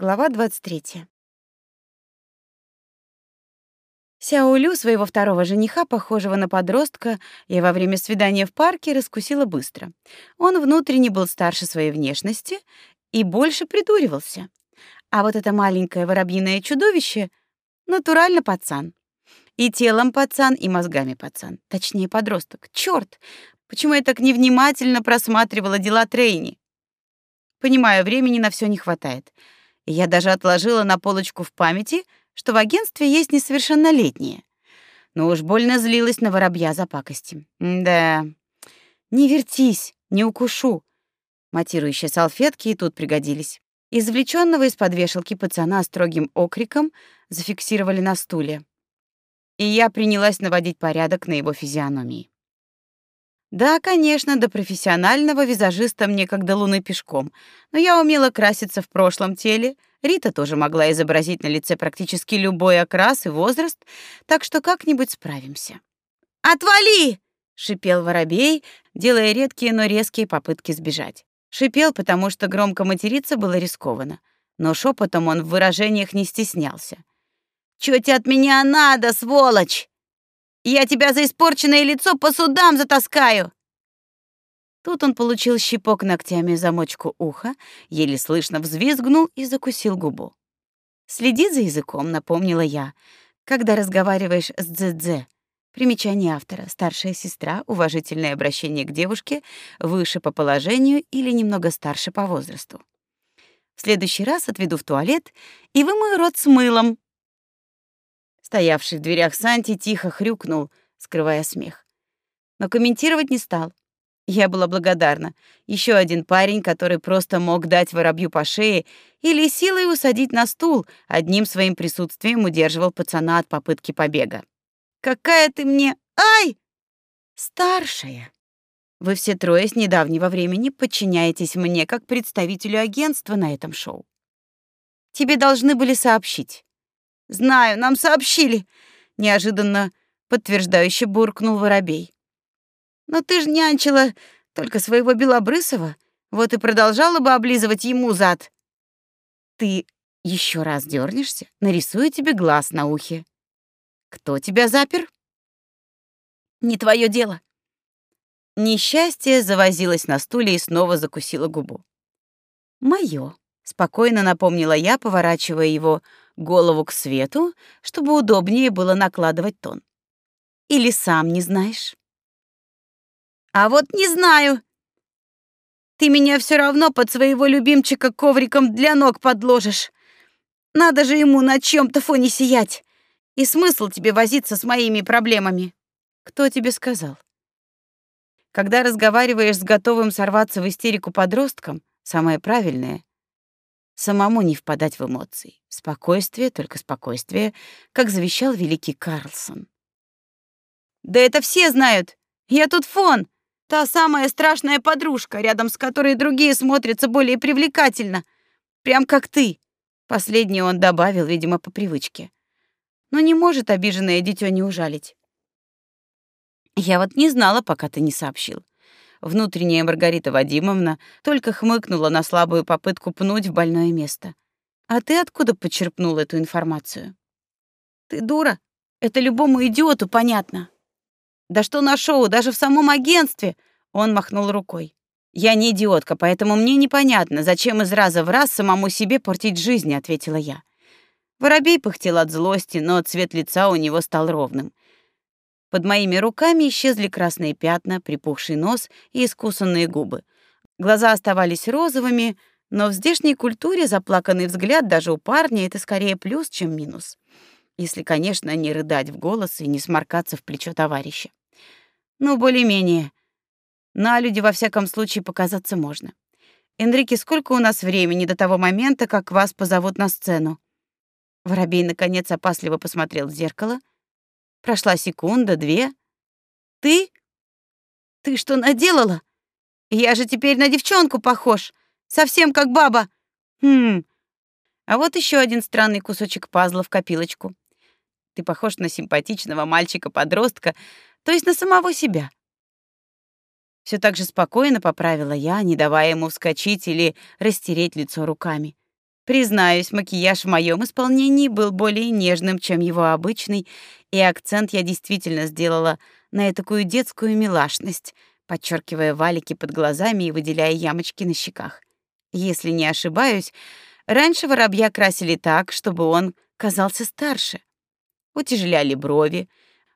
Глава 23. Сяолю, своего второго жениха, похожего на подростка, я во время свидания в парке раскусила быстро. Он внутренне был старше своей внешности и больше придуривался. А вот это маленькое воробьиное чудовище — натурально пацан. И телом пацан, и мозгами пацан. Точнее, подросток. Чёрт! Почему я так невнимательно просматривала дела Трейни? Понимаю, времени на все не хватает. Я даже отложила на полочку в памяти, что в агентстве есть несовершеннолетние. Но уж больно злилась на воробья за пакости. Да. Не вертись, не укушу. Матирующие салфетки и тут пригодились. Извлеченного из-под вешалки пацана строгим окриком зафиксировали на стуле. И я принялась наводить порядок на его физиономии. Да, конечно, до профессионального визажиста мне как до луны пешком, но я умела краситься в прошлом теле, Рита тоже могла изобразить на лице практически любой окрас и возраст, так что как-нибудь справимся. «Отвали!» — шипел воробей, делая редкие, но резкие попытки сбежать. Шипел, потому что громко материться было рискованно, но шепотом он в выражениях не стеснялся. «Чё тебе от меня надо, сволочь?» Я тебя за испорченное лицо по судам затаскаю!» Тут он получил щипок ногтями за мочку уха, еле слышно взвизгнул и закусил губу. «Следи за языком», — напомнила я, когда разговариваешь с Дзэдзе. Примечание автора. Старшая сестра, уважительное обращение к девушке, выше по положению или немного старше по возрасту. В следующий раз отведу в туалет и вымою рот с мылом, Стоявший в дверях Санти тихо хрюкнул, скрывая смех. Но комментировать не стал. Я была благодарна. Еще один парень, который просто мог дать воробью по шее или силой усадить на стул, одним своим присутствием удерживал пацана от попытки побега. «Какая ты мне... Ай!» «Старшая!» Вы все трое с недавнего времени подчиняетесь мне как представителю агентства на этом шоу. Тебе должны были сообщить. Знаю, нам сообщили, неожиданно подтверждающе буркнул воробей. Но ты ж нянчила только своего белобрысого, вот и продолжала бы облизывать ему зад. Ты еще раз дернешься, нарисую тебе глаз на ухе. Кто тебя запер? Не твое дело. Несчастье завозилось на стуле и снова закусило губу. Моё, спокойно напомнила я, поворачивая его голову к свету, чтобы удобнее было накладывать тон. Или сам не знаешь? А вот не знаю. Ты меня все равно под своего любимчика ковриком для ног подложишь. Надо же ему на чем то фоне сиять. И смысл тебе возиться с моими проблемами? Кто тебе сказал? Когда разговариваешь с готовым сорваться в истерику подростком, самое правильное самому не впадать в эмоции. Спокойствие, только спокойствие, как завещал великий Карлсон. Да это все знают. Я тут фон, та самая страшная подружка, рядом с которой другие смотрятся более привлекательно, прям как ты. Последнее он добавил, видимо, по привычке. Но не может обиженное дитё не ужалить. Я вот не знала, пока ты не сообщил. Внутренняя Маргарита Вадимовна только хмыкнула на слабую попытку пнуть в больное место. А ты откуда почерпнул эту информацию? Ты дура? Это любому идиоту понятно. Да что на шоу, даже в самом агентстве, он махнул рукой. Я не идиотка, поэтому мне непонятно, зачем из раза в раз самому себе портить жизнь, ответила я. Воробей пыхтел от злости, но цвет лица у него стал ровным. Под моими руками исчезли красные пятна, припухший нос и искусанные губы. Глаза оставались розовыми, но в здешней культуре заплаканный взгляд даже у парня — это скорее плюс, чем минус. Если, конечно, не рыдать в голос и не сморкаться в плечо товарища. Ну, более-менее. На люди, во всяком случае, показаться можно. Энрике, сколько у нас времени до того момента, как вас позовут на сцену? Воробей, наконец, опасливо посмотрел в зеркало — Прошла секунда, две. Ты? Ты что наделала? Я же теперь на девчонку похож, совсем как баба. Хм. А вот еще один странный кусочек пазла в копилочку. Ты похож на симпатичного мальчика-подростка, то есть на самого себя. Все так же спокойно поправила я, не давая ему вскочить или растереть лицо руками. Признаюсь, макияж в моем исполнении был более нежным, чем его обычный, и акцент я действительно сделала на такую детскую милашность, подчеркивая валики под глазами и выделяя ямочки на щеках. Если не ошибаюсь, раньше воробья красили так, чтобы он казался старше. Утяжеляли брови,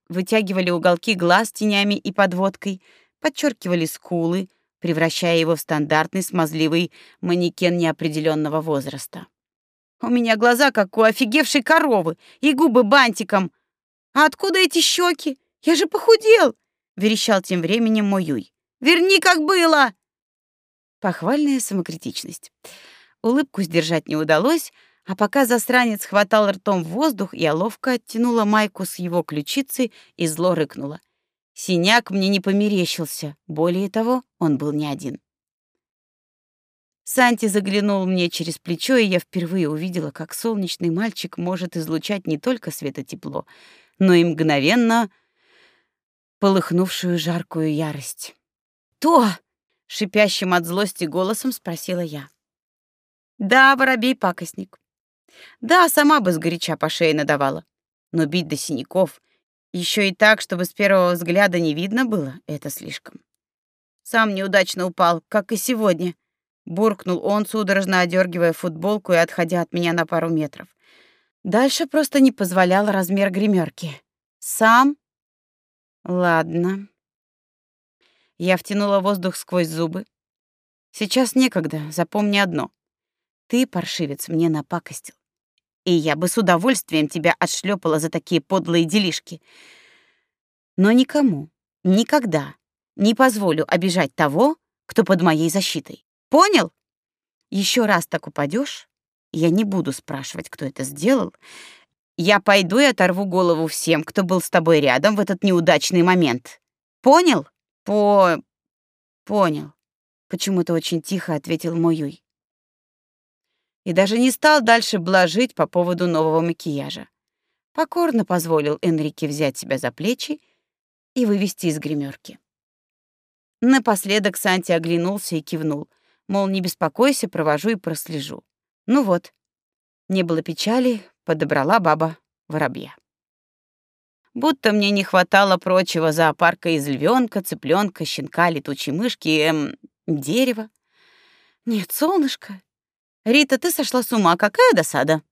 вытягивали уголки глаз тенями и подводкой, подчеркивали скулы, превращая его в стандартный смазливый манекен неопределенного возраста. У меня глаза как у офигевшей коровы и губы бантиком. А откуда эти щеки? Я же похудел, верещал тем временем мой Юй. Верни, как было. Похвальная самокритичность. Улыбку сдержать не удалось, а пока засранец хватал ртом воздух, я ловко оттянула майку с его ключицы и зло рыкнула. Синяк мне не померещился. Более того, он был не один. Санти заглянул мне через плечо, и я впервые увидела, как солнечный мальчик может излучать не только светотепло, но и мгновенно полыхнувшую жаркую ярость. «То!» — шипящим от злости голосом спросила я. «Да, воробей-пакостник. Да, сама бы сгоряча по шее надавала. Но бить до синяков еще и так, чтобы с первого взгляда не видно было, это слишком. Сам неудачно упал, как и сегодня. Буркнул он, судорожно одергивая футболку и отходя от меня на пару метров. Дальше просто не позволял размер гримерки. Сам? Ладно. Я втянула воздух сквозь зубы. Сейчас некогда, запомни одно. Ты, паршивец, мне напакостил и я бы с удовольствием тебя отшлепала за такие подлые делишки. Но никому, никогда не позволю обижать того, кто под моей защитой. Понял? Еще раз так упадешь, я не буду спрашивать, кто это сделал. Я пойду и оторву голову всем, кто был с тобой рядом в этот неудачный момент. Понял? По... Понял. Почему-то очень тихо ответил мой Юй и даже не стал дальше блажить по поводу нового макияжа. Покорно позволил Энрике взять себя за плечи и вывести из гримерки. Напоследок Санти оглянулся и кивнул, мол, не беспокойся, провожу и прослежу. Ну вот, не было печали, подобрала баба воробья. Будто мне не хватало прочего зоопарка из львенка, цыпленка, щенка, летучей мышки, эм, дерева. Нет, солнышко, Рита, ты сошла с ума, какая досада.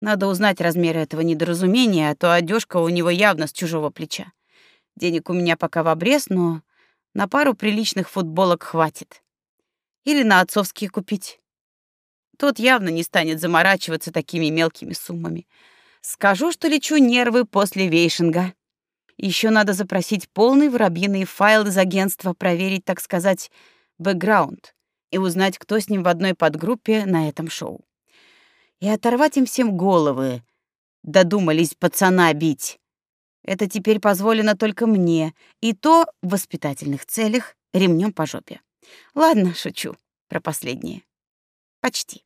Надо узнать размеры этого недоразумения, а то одежка у него явно с чужого плеча. Денег у меня пока в обрез, но на пару приличных футболок хватит. Или на отцовские купить. Тот явно не станет заморачиваться такими мелкими суммами. Скажу, что лечу нервы после вейшинга. Еще надо запросить полный воробьиный файл из агентства, проверить, так сказать, бэкграунд и узнать, кто с ним в одной подгруппе на этом шоу. И оторвать им всем головы. Додумались пацана бить. Это теперь позволено только мне, и то в воспитательных целях ремнем по жопе. Ладно, шучу про последнее. Почти.